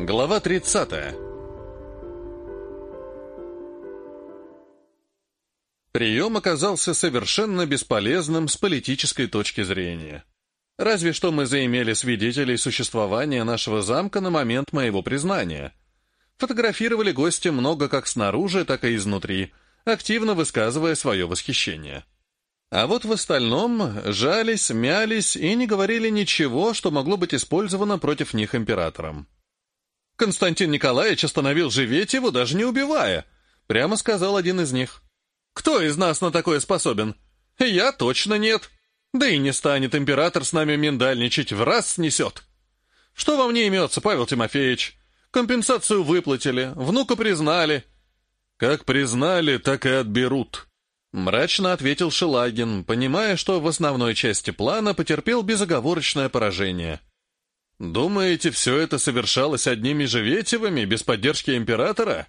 Глава 30. Прием оказался совершенно бесполезным с политической точки зрения. Разве что мы заимели свидетелей существования нашего замка на момент моего признания. Фотографировали гостя много как снаружи, так и изнутри, активно высказывая свое восхищение. А вот в остальном жались, мялись и не говорили ничего, что могло быть использовано против них императором. Константин Николаевич остановил Живетьеву, даже не убивая, прямо сказал один из них. Кто из нас на такое способен? Я точно нет. Да и не станет император с нами миндальничать, в раз снесет. Что во мне имется, Павел Тимофеевич? Компенсацию выплатили, внука признали. Как признали, так и отберут. Мрачно ответил Шелагин, понимая, что в основной части плана потерпел безоговорочное поражение. «Думаете, все это совершалось одними Живетевыми, без поддержки императора?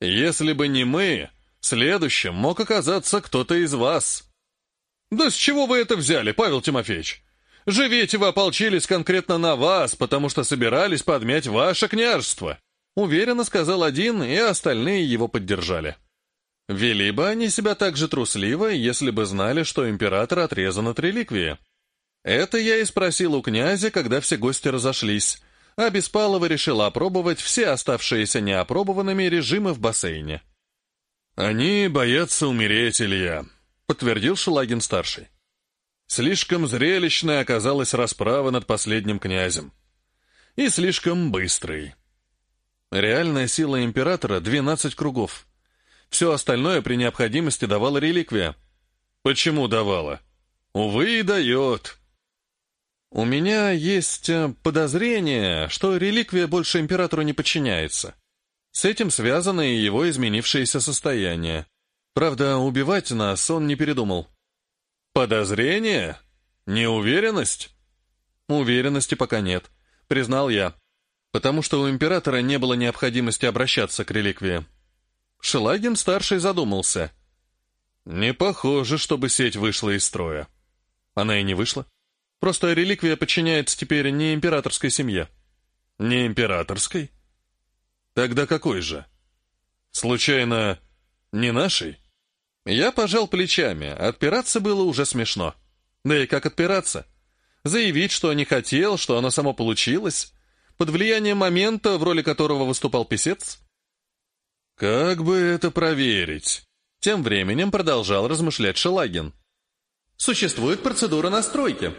Если бы не мы, следующим мог оказаться кто-то из вас». «Да с чего вы это взяли, Павел Тимофеевич? Живетевы ополчились конкретно на вас, потому что собирались подмять ваше княжество», уверенно сказал один, и остальные его поддержали. Вели бы они себя так же трусливо, если бы знали, что император отрезан от реликвии. Это я и спросил у князя, когда все гости разошлись, а Беспалова решила опробовать все оставшиеся неопробованными режимы в бассейне. «Они боятся умереть, Илья», — подтвердил Шелагин-старший. Слишком зрелищной оказалась расправа над последним князем. И слишком быстрой. Реальная сила императора — двенадцать кругов — все остальное при необходимости давала реликвия. Почему давала? Увы, и дает. У меня есть э, подозрение, что реликвия больше императору не подчиняется. С этим связано и его изменившееся состояние. Правда, убивать нас он не передумал. Подозрение? Неуверенность? Уверенности пока нет, признал я, потому что у императора не было необходимости обращаться к реликвии. Шелагин-старший задумался. «Не похоже, чтобы сеть вышла из строя». Она и не вышла. Просто реликвия подчиняется теперь не императорской семье. Не императорской? Тогда какой же? Случайно, не нашей? Я пожал плечами, отпираться было уже смешно. Да и как отпираться? Заявить, что не хотел, что оно само получилось? Под влиянием момента, в роли которого выступал писец? «Как бы это проверить?» Тем временем продолжал размышлять Шелагин. «Существует процедура настройки».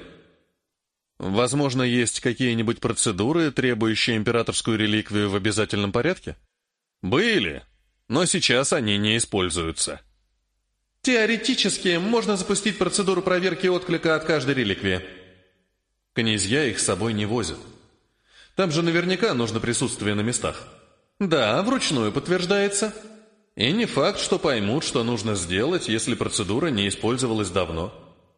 «Возможно, есть какие-нибудь процедуры, требующие императорскую реликвию в обязательном порядке?» «Были, но сейчас они не используются». «Теоретически можно запустить процедуру проверки отклика от каждой реликвии». «Князья их с собой не возят. Там же наверняка нужно присутствие на местах». Да, вручную подтверждается. И не факт, что поймут, что нужно сделать, если процедура не использовалась давно.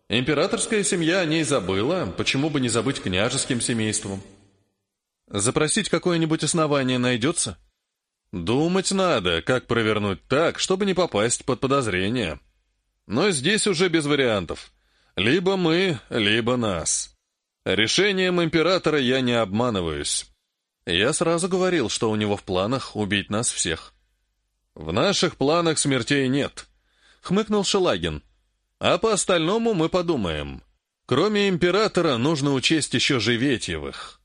Императорская семья о ней забыла, почему бы не забыть княжеским семейством? Запросить какое-нибудь основание найдется? Думать надо, как провернуть так, чтобы не попасть под подозрение. Но здесь уже без вариантов. Либо мы, либо нас. Решением императора я не обманываюсь. Я сразу говорил, что у него в планах убить нас всех. «В наших планах смертей нет», — хмыкнул Шелагин. «А по остальному мы подумаем. Кроме императора нужно учесть еще Живетьевых.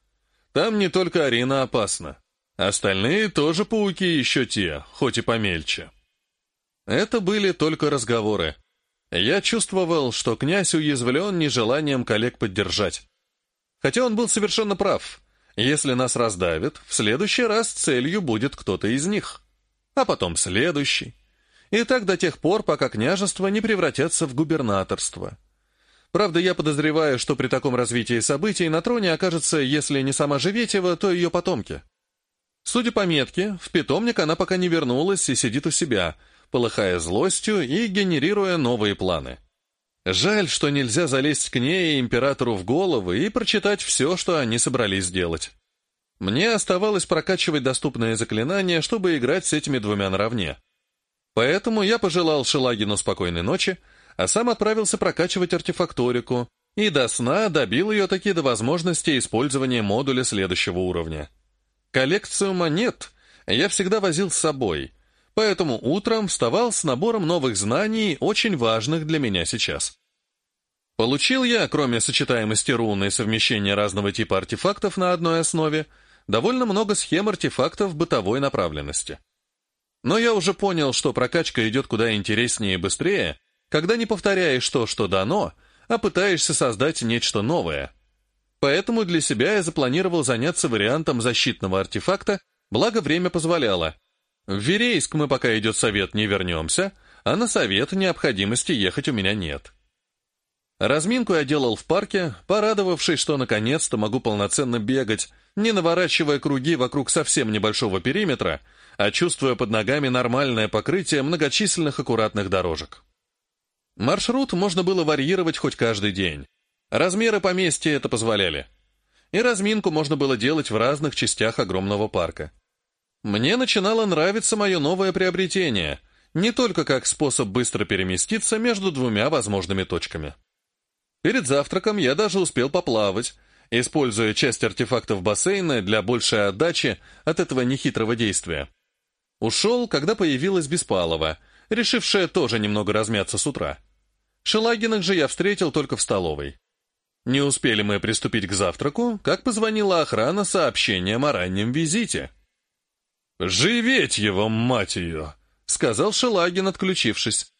Там не только Арина опасна. Остальные тоже пауки еще те, хоть и помельче». Это были только разговоры. Я чувствовал, что князь уязвлен нежеланием коллег поддержать. Хотя он был совершенно прав. Если нас раздавят, в следующий раз целью будет кто-то из них. А потом следующий. И так до тех пор, пока княжество не превратятся в губернаторство. Правда, я подозреваю, что при таком развитии событий на троне окажется, если не сама Живетева, то ее потомки. Судя по метке, в питомник она пока не вернулась и сидит у себя, полыхая злостью и генерируя новые планы. Жаль, что нельзя залезть к ней и императору в головы и прочитать все, что они собрались сделать. Мне оставалось прокачивать доступные заклинания, чтобы играть с этими двумя наравне. Поэтому я пожелал Шелагину спокойной ночи, а сам отправился прокачивать артефакторику, и до сна добил ее таки до возможности использования модуля следующего уровня. Коллекцию монет я всегда возил с собой, поэтому утром вставал с набором новых знаний, очень важных для меня сейчас. Получил я, кроме сочетаемости руны и совмещения разного типа артефактов на одной основе, довольно много схем артефактов бытовой направленности. Но я уже понял, что прокачка идет куда интереснее и быстрее, когда не повторяешь то, что дано, а пытаешься создать нечто новое. Поэтому для себя я запланировал заняться вариантом защитного артефакта, благо время позволяло. В Верейск мы, пока идет совет, не вернемся, а на совет необходимости ехать у меня нет. Разминку я делал в парке, порадовавшись, что наконец-то могу полноценно бегать, не наворачивая круги вокруг совсем небольшого периметра, а чувствуя под ногами нормальное покрытие многочисленных аккуратных дорожек. Маршрут можно было варьировать хоть каждый день. Размеры поместья это позволяли. И разминку можно было делать в разных частях огромного парка. Мне начинало нравиться мое новое приобретение, не только как способ быстро переместиться между двумя возможными точками. Перед завтраком я даже успел поплавать, используя часть артефактов бассейна для большей отдачи от этого нехитрого действия. Ушел, когда появилась Беспалова, решившая тоже немного размяться с утра. Шелагинах же я встретил только в столовой. Не успели мы приступить к завтраку, как позвонила охрана сообщением о раннем визите. «Живеть его, мать ее!» — сказал Шелагин, отключившись.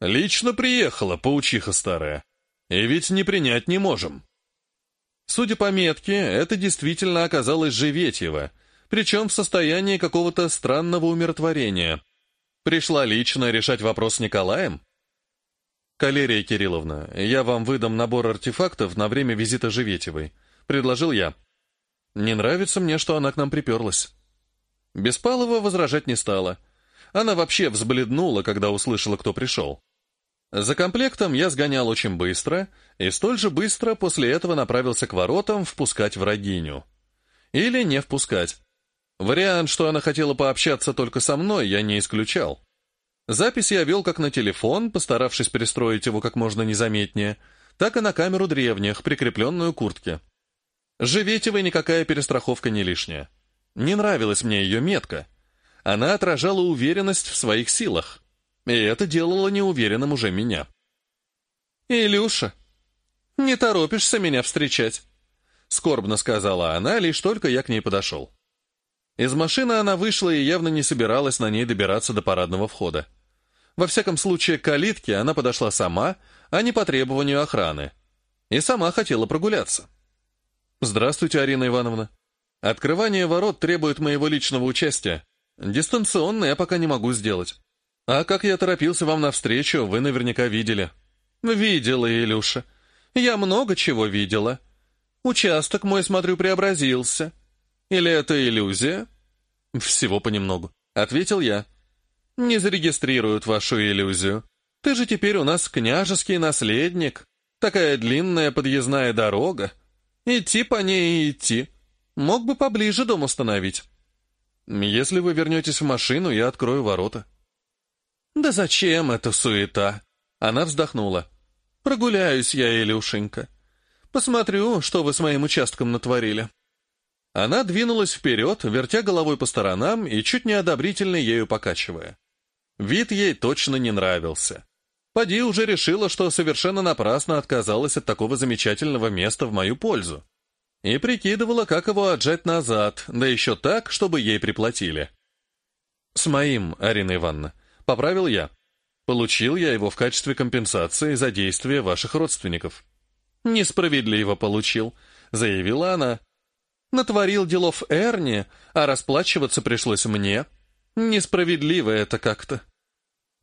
«Лично приехала, паучиха старая. И ведь не принять не можем. Судя по метке, это действительно оказалось Живетьево, причем в состоянии какого-то странного умиротворения. Пришла лично решать вопрос с Николаем? «Калерия Кирилловна, я вам выдам набор артефактов на время визита Живетьевой», — предложил я. «Не нравится мне, что она к нам приперлась». Беспалова возражать не стала. Она вообще взбледнула, когда услышала, кто пришел. За комплектом я сгонял очень быстро, и столь же быстро после этого направился к воротам впускать врагиню. Или не впускать. Вариант, что она хотела пообщаться только со мной, я не исключал. Запись я вел как на телефон, постаравшись перестроить его как можно незаметнее, так и на камеру древних, прикрепленную к куртке. Живетевой никакая перестраховка не лишняя. Не нравилась мне ее метка. Она отражала уверенность в своих силах. И это делало неуверенным уже меня. «Илюша, не торопишься меня встречать?» Скорбно сказала она, лишь только я к ней подошел. Из машины она вышла и явно не собиралась на ней добираться до парадного входа. Во всяком случае, к калитке она подошла сама, а не по требованию охраны. И сама хотела прогуляться. «Здравствуйте, Арина Ивановна. Открывание ворот требует моего личного участия. Дистанционно я пока не могу сделать. А как я торопился вам навстречу, вы наверняка видели. Видела, Илюша. Я много чего видела. Участок мой, смотрю, преобразился. Или это иллюзия? Всего понемногу, ответил я. Не зарегистрируют вашу иллюзию. Ты же теперь у нас княжеский наследник. Такая длинная подъездная дорога. Идти по ней и идти. Мог бы поближе дом установить. Если вы вернетесь в машину, я открою ворота. «Да зачем эта суета?» Она вздохнула. «Прогуляюсь я, Илюшенька. Посмотрю, что вы с моим участком натворили». Она двинулась вперед, вертя головой по сторонам и чуть неодобрительно ею покачивая. Вид ей точно не нравился. Поди уже решила, что совершенно напрасно отказалась от такого замечательного места в мою пользу. И прикидывала, как его отжать назад, да еще так, чтобы ей приплатили. «С моим, Арина Ивановна», Поправил я. Получил я его в качестве компенсации за действия ваших родственников. Несправедливо получил, заявила она. Натворил делов Эрни, а расплачиваться пришлось мне. Несправедливо это как-то.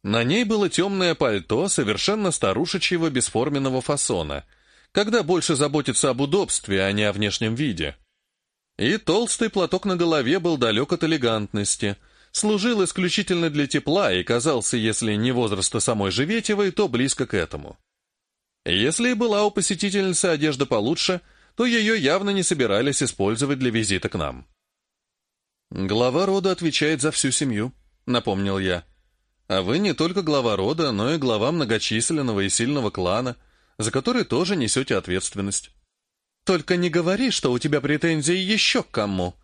На ней было темное пальто совершенно старушечьего бесформенного фасона, когда больше заботиться об удобстве, а не о внешнем виде. И толстый платок на голове был далек от элегантности — служил исключительно для тепла и казался, если не возраста самой Живетевой, то близко к этому. Если и была у посетительницы одежда получше, то ее явно не собирались использовать для визита к нам. «Глава рода отвечает за всю семью», — напомнил я. «А вы не только глава рода, но и глава многочисленного и сильного клана, за который тоже несете ответственность». «Только не говори, что у тебя претензии еще к кому»,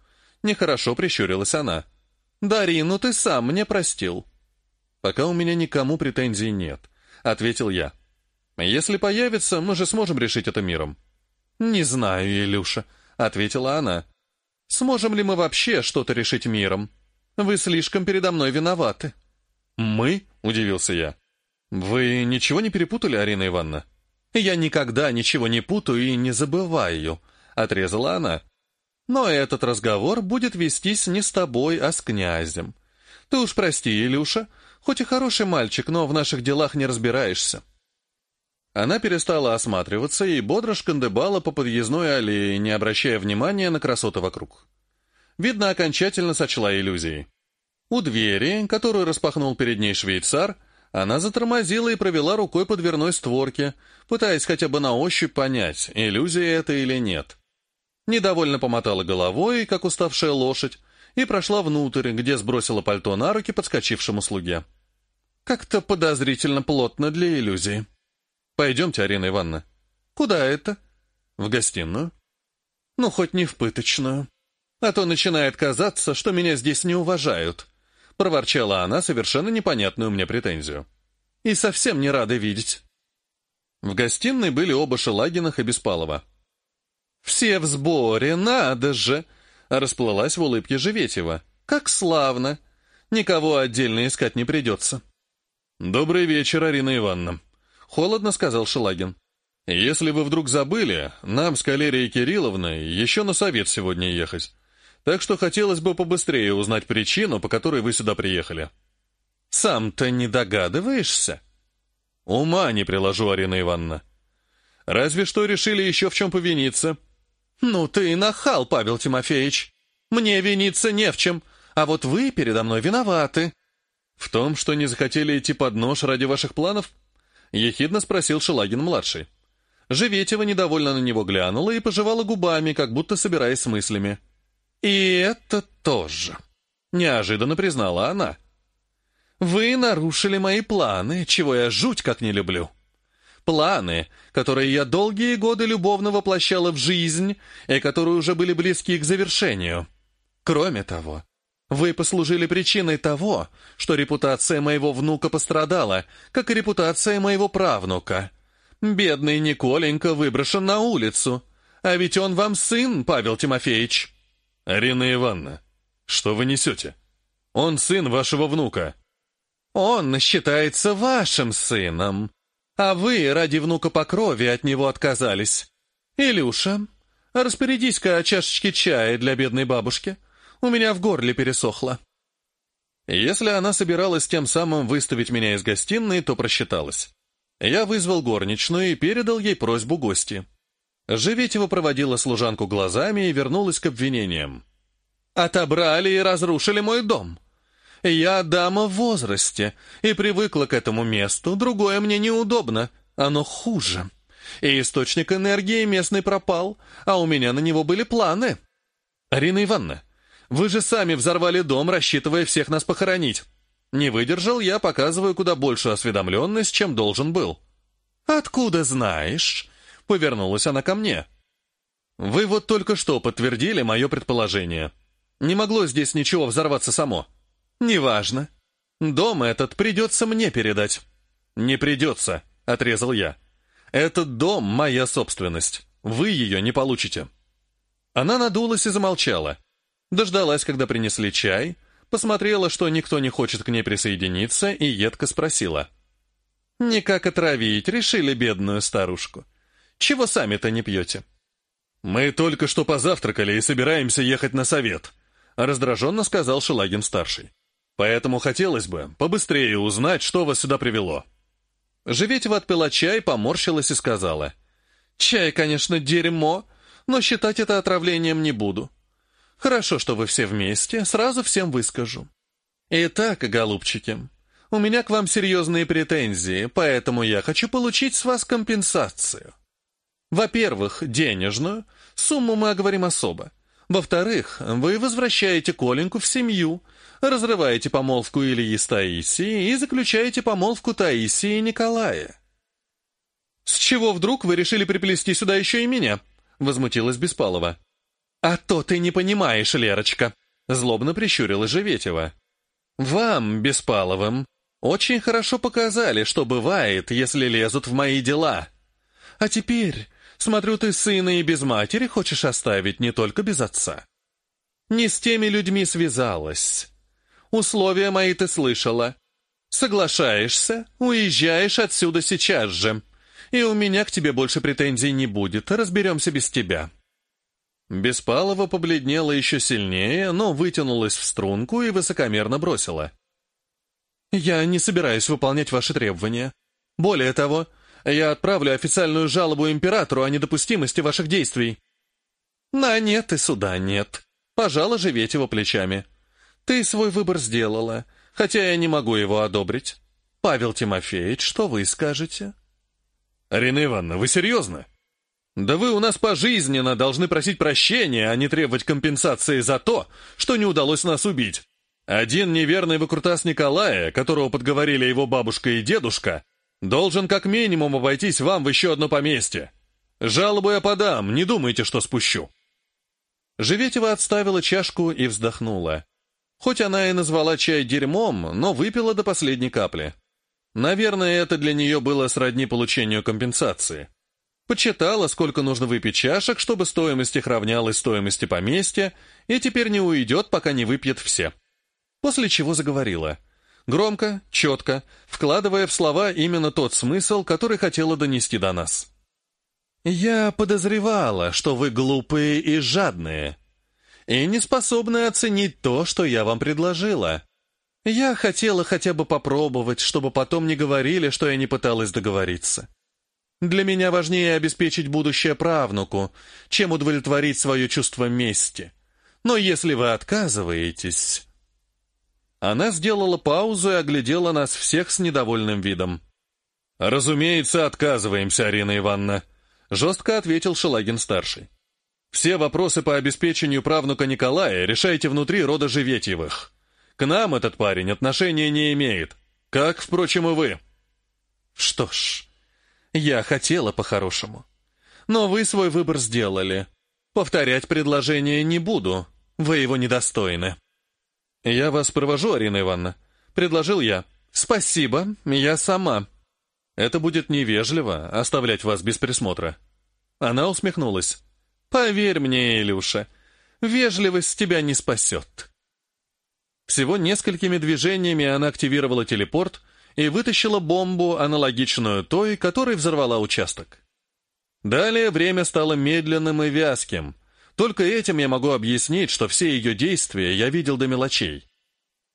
Нехорошо прищурилась она. «Дарину ты сам мне простил». «Пока у меня никому претензий нет», — ответил я. «Если появится, мы же сможем решить это миром». «Не знаю, Илюша», — ответила она. «Сможем ли мы вообще что-то решить миром? Вы слишком передо мной виноваты». «Мы?» — удивился я. «Вы ничего не перепутали, Арина Ивановна?» «Я никогда ничего не путаю и не забываю», — отрезала она. «Но этот разговор будет вестись не с тобой, а с князем. Ты уж прости, Илюша, хоть и хороший мальчик, но в наших делах не разбираешься». Она перестала осматриваться и бодро шкандыбала по подъездной аллее, не обращая внимания на красоты вокруг. Видно, окончательно сочла иллюзией. У двери, которую распахнул перед ней швейцар, она затормозила и провела рукой по дверной створке, пытаясь хотя бы на ощупь понять, иллюзия это или нет. Недовольно помотала головой, как уставшая лошадь, и прошла внутрь, где сбросила пальто на руки подскочившему слуге. Как-то подозрительно плотно для иллюзии. «Пойдемте, Арина Ивановна». «Куда это?» «В гостиную». «Ну, хоть не в пыточную. А то начинает казаться, что меня здесь не уважают», проворчала она совершенно непонятную мне претензию. «И совсем не рада видеть». В гостиной были оба Шелагинах и Беспалова. «Все в сборе, надо же!» — расплылась в улыбке Живетева. «Как славно! Никого отдельно искать не придется». «Добрый вечер, Арина Ивановна», — холодно сказал Шелагин. «Если вы вдруг забыли, нам с Калерией Кирилловной еще на совет сегодня ехать так что хотелось бы побыстрее узнать причину, по которой вы сюда приехали». «Сам-то не догадываешься?» «Ума не приложу, Арина Ивановна. Разве что решили еще в чем повиниться». «Ну ты и нахал, Павел Тимофеевич. Мне виниться не в чем, а вот вы передо мной виноваты». «В том, что не захотели идти под нож ради ваших планов?» — ехидно спросил Шелагин-младший. Живетева недовольно на него глянула и пожевала губами, как будто собираясь с мыслями. «И это тоже», — неожиданно признала она. «Вы нарушили мои планы, чего я жуть как не люблю. Планы, которые я долгие годы любовно воплощала в жизнь и которые уже были близки к завершению. Кроме того, вы послужили причиной того, что репутация моего внука пострадала, как и репутация моего правнука. Бедный Николенька выброшен на улицу, а ведь он вам сын, Павел Тимофеевич». «Арина Ивановна, что вы несете? Он сын вашего внука». «Он считается вашим сыном, а вы ради внука по крови от него отказались. Илюша, распорядись-ка о чашечке чая для бедной бабушки. У меня в горле пересохло». Если она собиралась тем самым выставить меня из гостиной, то просчиталась. Я вызвал горничную и передал ей просьбу гости. Живетева проводила служанку глазами и вернулась к обвинениям. «Отобрали и разрушили мой дом. Я дама в возрасте и привыкла к этому месту, другое мне неудобно, оно хуже. И источник энергии местный пропал, а у меня на него были планы. Арина Ивановна, вы же сами взорвали дом, рассчитывая всех нас похоронить. Не выдержал я, показываю куда большую осведомленность, чем должен был». «Откуда знаешь?» Повернулась она ко мне. «Вы вот только что подтвердили мое предположение. Не могло здесь ничего взорваться само. Неважно. Дом этот придется мне передать». «Не придется», — отрезал я. «Этот дом — моя собственность. Вы ее не получите». Она надулась и замолчала. Дождалась, когда принесли чай, посмотрела, что никто не хочет к ней присоединиться, и едко спросила. «Никак отравить решили бедную старушку. Чего сами-то не пьете?» «Мы только что позавтракали и собираемся ехать на совет», — раздраженно сказал Шелагин-старший. «Поэтому хотелось бы побыстрее узнать, что вас сюда привело». Живетева отпила чай, поморщилась и сказала. «Чай, конечно, дерьмо, но считать это отравлением не буду. Хорошо, что вы все вместе, сразу всем выскажу. Итак, голубчики, у меня к вам серьезные претензии, поэтому я хочу получить с вас компенсацию. Во-первых, денежную, сумму мы оговорим особо. Во-вторых, вы возвращаете Коленьку в семью, разрываете помолвку Ильи с Таисией и заключаете помолвку Таисии и Николая. «С чего вдруг вы решили приплести сюда еще и меня?» — возмутилась Беспалова. «А то ты не понимаешь, Лерочка», — злобно прищурила Живетева. «Вам, Беспаловым, очень хорошо показали, что бывает, если лезут в мои дела. А теперь, смотрю, ты сына и без матери хочешь оставить, не только без отца. Не с теми людьми связалась. Условия мои ты слышала. Соглашаешься, уезжаешь отсюда сейчас же. И у меня к тебе больше претензий не будет, разберемся без тебя». Беспалова побледнела еще сильнее, но вытянулась в струнку и высокомерно бросила. «Я не собираюсь выполнять ваши требования. Более того, я отправлю официальную жалобу императору о недопустимости ваших действий». «На нет и суда нет», — пожала Живетева плечами. «Ты свой выбор сделала, хотя я не могу его одобрить. Павел Тимофеевич, что вы скажете?» «Арина Ивановна, вы серьезно?» Да вы у нас пожизненно должны просить прощения, а не требовать компенсации за то, что не удалось нас убить. Один неверный выкрутас Николая, которого подговорили его бабушка и дедушка, должен как минимум обойтись вам в еще одно поместье. Жалобу я подам, не думайте, что спущу». Живетева отставила чашку и вздохнула. Хоть она и назвала чай дерьмом, но выпила до последней капли. Наверное, это для нее было сродни получению компенсации. Почитала, сколько нужно выпить чашек, чтобы стоимость их равнялась стоимости поместья, и теперь не уйдет, пока не выпьет все. После чего заговорила. Громко, четко, вкладывая в слова именно тот смысл, который хотела донести до нас. «Я подозревала, что вы глупые и жадные, и не способны оценить то, что я вам предложила. Я хотела хотя бы попробовать, чтобы потом не говорили, что я не пыталась договориться. Для меня важнее обеспечить будущее правнуку, чем удовлетворить свое чувство мести. Но если вы отказываетесь...» Она сделала паузу и оглядела нас всех с недовольным видом. «Разумеется, отказываемся, Арина Ивановна», — жестко ответил Шелагин-старший. «Все вопросы по обеспечению правнука Николая решайте внутри рода Живетьевых. К нам этот парень отношения не имеет, как, впрочем, и вы». «Что ж...» Я хотела по-хорошему. Но вы свой выбор сделали. Повторять предложение не буду. Вы его недостойны. Я вас провожу, Арина Ивановна. Предложил я. Спасибо, я сама. Это будет невежливо, оставлять вас без присмотра. Она усмехнулась. Поверь мне, Илюша, вежливость тебя не спасет. Всего несколькими движениями она активировала телепорт, и вытащила бомбу, аналогичную той, которой взорвала участок. Далее время стало медленным и вязким. Только этим я могу объяснить, что все ее действия я видел до мелочей.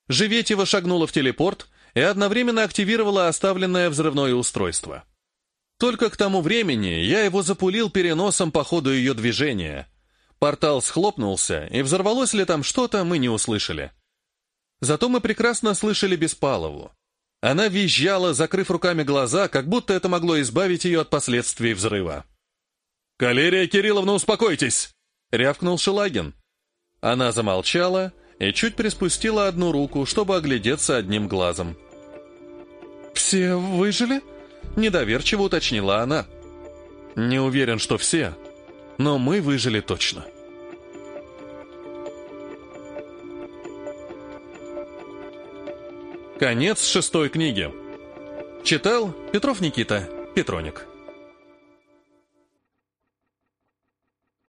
Живетева шагнула в телепорт и одновременно активировала оставленное взрывное устройство. Только к тому времени я его запулил переносом по ходу ее движения. Портал схлопнулся, и взорвалось ли там что-то, мы не услышали. Зато мы прекрасно слышали Беспалову. Она визжала, закрыв руками глаза, как будто это могло избавить ее от последствий взрыва. «Калерия Кирилловна, успокойтесь!» — рявкнул Шелагин. Она замолчала и чуть приспустила одну руку, чтобы оглядеться одним глазом. «Все выжили?» — недоверчиво уточнила она. «Не уверен, что все, но мы выжили точно». Конец шестой книги. Читал Петров Никита, Петроник.